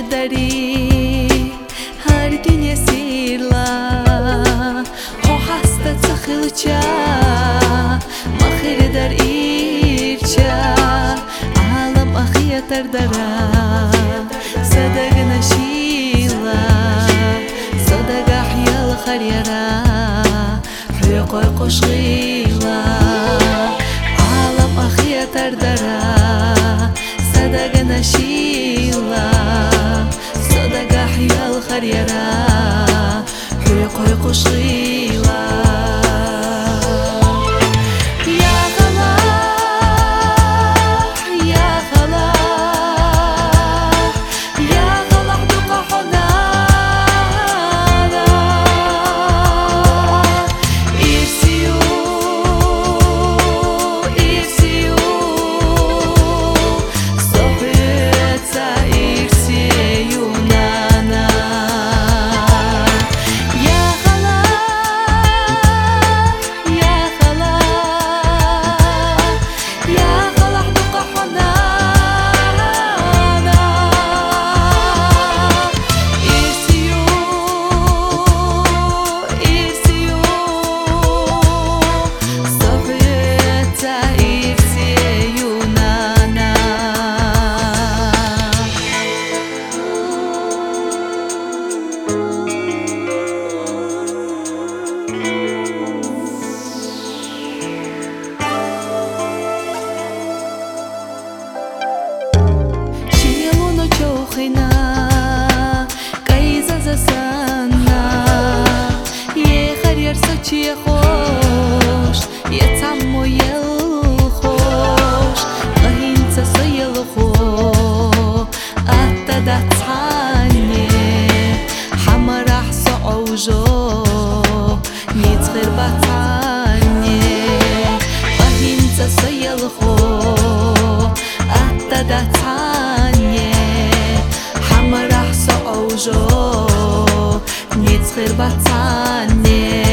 الطريق هاردين يسير لا هو حاسة تخلجا ما خير در إيرجا عالم أخي تردرا صدق نشيلا صدق أحيا الخريرا ريقوي قشغيلا عالم أخي تردرا صدق نشيلا خریارا خوی خوی خوشی one near.